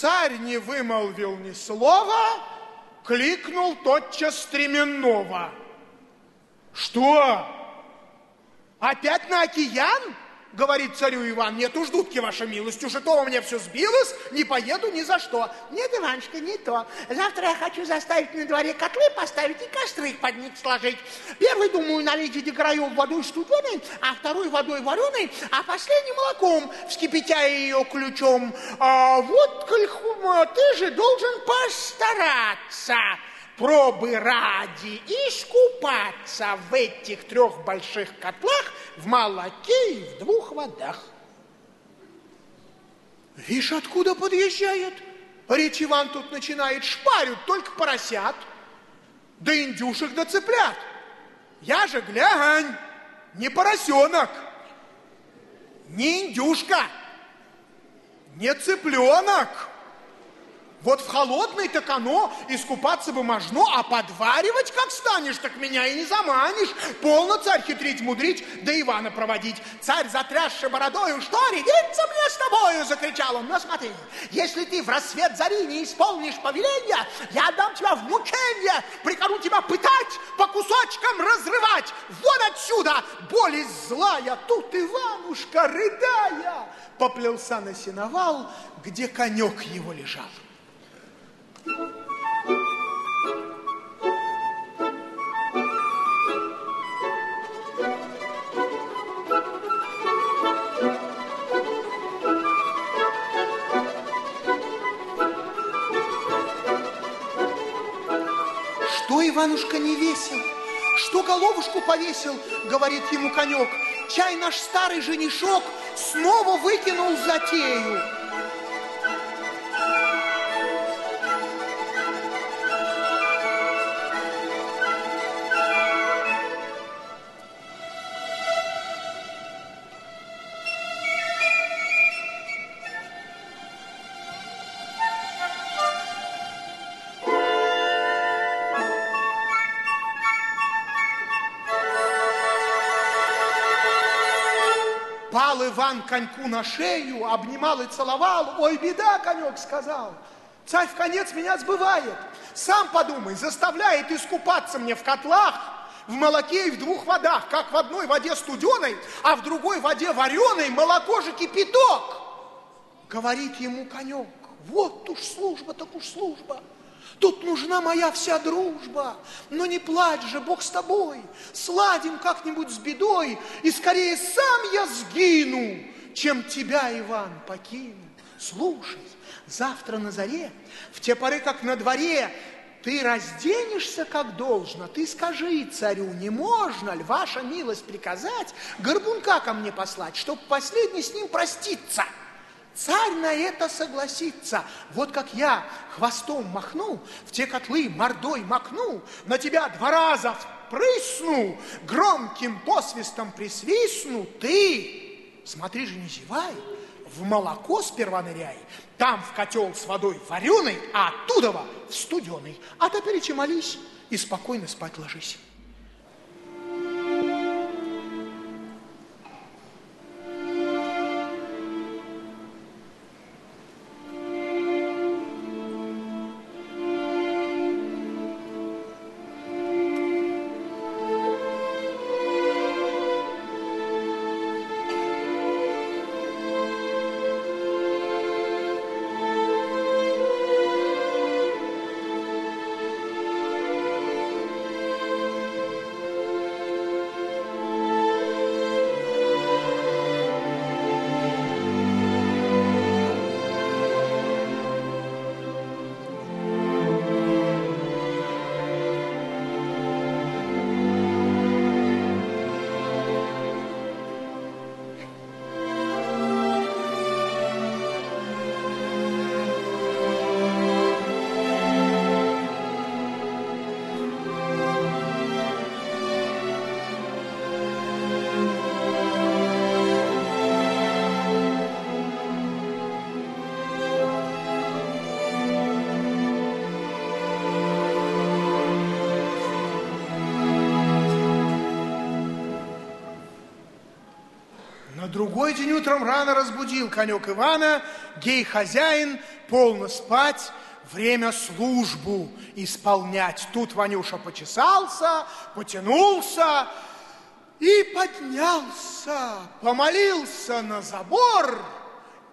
Царь не вымолвил ни слова, кликнул тотчас стременного. Что? Опять на океан? Говорит царю Иван, нет уж ваша милость, уже то у меня все сбилось, не поеду ни за что. Нет, Иванушка, не то. Завтра я хочу заставить на дворе котлы поставить и костры под них сложить. Первый, думаю, налить краев водой студеной, а второй водой вареной, а последний молоком, вскипятя ее ключом. А вот, ты же должен постараться пробы ради искупаться в этих трех больших котлах в молоке и в двух водах. Видишь, откуда подъезжает? Речь Иван тут начинает шпарют только поросят, да индюшек да цыплят. Я же, глянь, не поросенок, не индюшка, не цыпленок. Вот в холодной так оно искупаться бы можно, а подваривать как станешь, так меня и не заманишь. Полно царь хитрить, мудрить, да Ивана проводить. Царь, затрясший бородою, что рядиться мне с тобою, закричал он. Но смотри, если ты в рассвет зари не исполнишь повеления, я отдам тебя в мучение, прикажу тебя пытать, по кусочкам разрывать. Вон отсюда, боли злая, тут Иванушка, рыдая, поплелся на сеновал, где конек его лежал. Что, Иванушка, не весел? Что головушку повесил, говорит ему конек. Чай наш старый женишок снова выкинул затею. Пал Иван коньку на шею, обнимал и целовал. Ой, беда, конек сказал. Царь в конец меня сбывает. Сам подумай, заставляет искупаться мне в котлах, в молоке и в двух водах, как в одной воде студеной, а в другой воде вареной молоко же кипяток. Говорит ему конек, вот уж служба, так уж служба. Тут нужна моя вся дружба. Но не плачь же, Бог с тобой. Сладим как-нибудь с бедой, и скорее сам я сгину, чем тебя, Иван, покину. Слушай, завтра на заре, в те поры, как на дворе, ты разденешься как должно, ты скажи царю, не можно ли, ваша милость, приказать горбунка ко мне послать, чтоб последний с ним проститься. Царь на это согласится. Вот как я хвостом махну, в те котлы мордой макну, на тебя два раза прысну, громким посвистом присвистну, ты, смотри же, не зевай, в молоко сперва ныряй, там в котел с водой вареной, а оттуда в студеный. А теперь молись и спокойно спать ложись. Другой день утром рано разбудил конек Ивана, гей-хозяин, полно спать, время службу исполнять. Тут Ванюша почесался, потянулся и поднялся, помолился на забор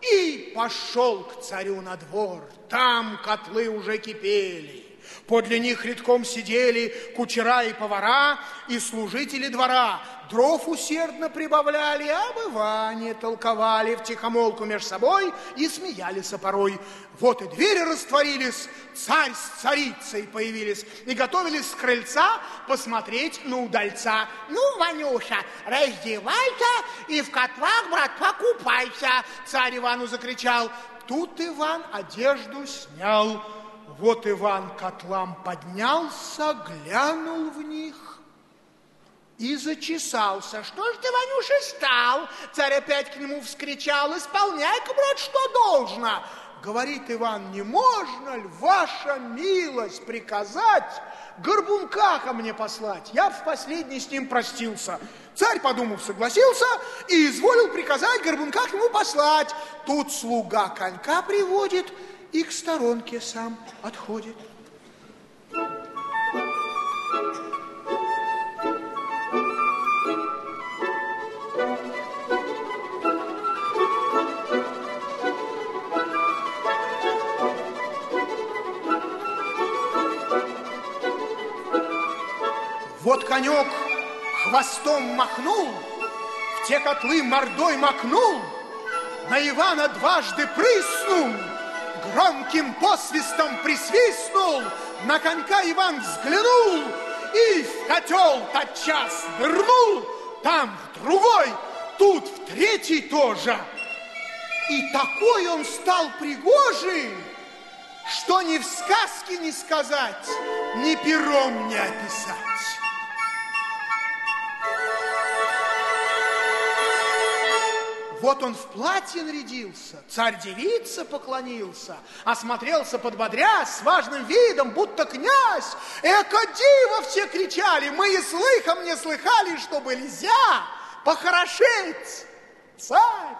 и пошел к царю на двор. Там котлы уже кипели. Подле них редком сидели кучера и повара, и служители двора. Дров усердно прибавляли, об Иване толковали в тихомолку между собой и смеялись порой. Вот и двери растворились, царь с царицей появились и готовились с крыльца посмотреть на удальца. Ну, Ванюша, раздевайся и в котлах, брат, покупайся, царь Ивану закричал. Тут Иван одежду снял, вот Иван котлам поднялся, глянул в них и зачесался. Что ж ты, Ванюша, стал? Царь опять к нему вскричал. Исполняй-ка, брат, что должно. Говорит Иван, не можно ли, ваша милость, приказать горбунка ко мне послать? Я в последний с ним простился. Царь, подумав, согласился и изволил приказать горбунка к нему послать. Тут слуга конька приводит и к сторонке сам отходит. Вот конек хвостом махнул, в те котлы мордой макнул, на Ивана дважды прыснул, громким посвистом присвистнул, на конька Иван взглянул и в котел тотчас нырнул, там в другой, тут в третий тоже. И такой он стал пригожий, что ни в сказке не сказать, ни пером не описать. Вот он в платье нарядился, царь-девица поклонился, осмотрелся подбодря с важным видом, будто князь. Эко диво все кричали, мы и слыхом не слыхали, что нельзя похорошеть. Царь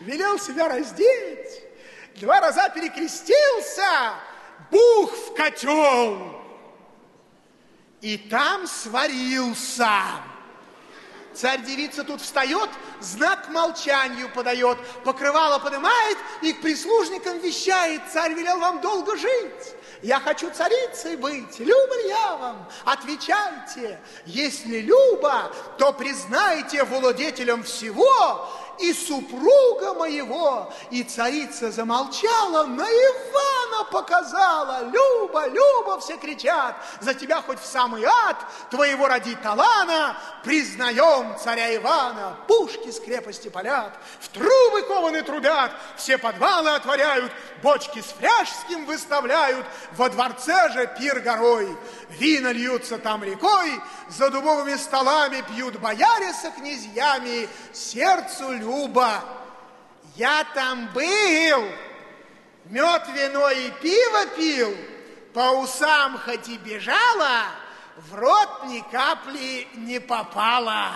велел себя раздеть, два раза перекрестился, бух в котел, и там сварился. Царь-девица тут встает, знак молчанию подает, покрывало поднимает и к прислужникам вещает. Царь велел вам долго жить. Я хочу царицей быть. Люба ли я вам? Отвечайте. Если люба, то признайте владетелем всего и супруга моего. И царица замолчала, на Ивана показала. Люба, Люба, все кричат, за тебя хоть в самый ад, твоего роди талана, признаем царя Ивана. Пушки с крепости палят, в трубы кованы трубят, все подвалы отворяют, бочки с фляжским выставляют, во дворце же пир горой. Вина льются там рекой, за дубовыми столами пьют бояре со князьями, сердцу Люба. Я там был, мед, вино и пиво пил, по усам хоть и бежала, в рот ни капли не попала.